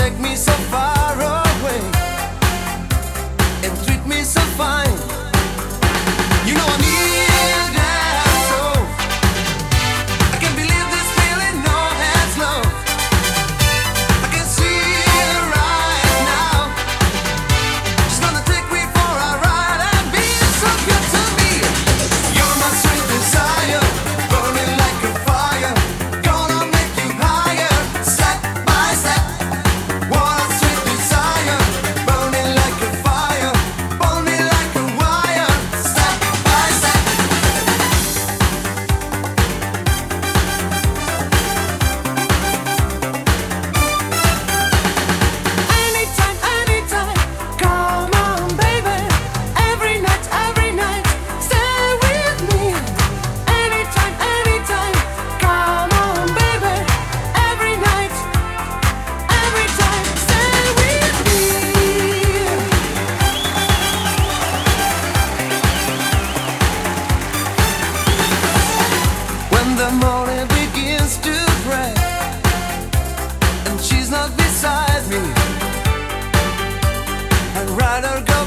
take me so far 널